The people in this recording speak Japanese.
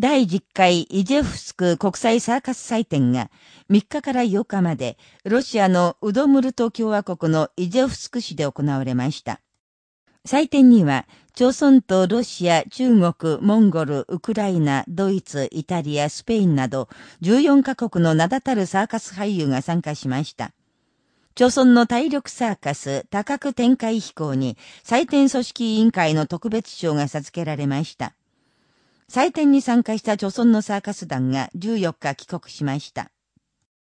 第10回イジェフスク国際サーカス祭典が3日から8日までロシアのウドムルト共和国のイジェフスク市で行われました。祭典には、朝鮮とロシア、中国、モンゴル、ウクライナ、ドイツ、イタリア、スペインなど14カ国の名だたるサーカス俳優が参加しました。朝鮮の体力サーカス多角展開飛行に祭典組織委員会の特別賞が授けられました。祭典に参加した著村のサーカス団が14日帰国しました。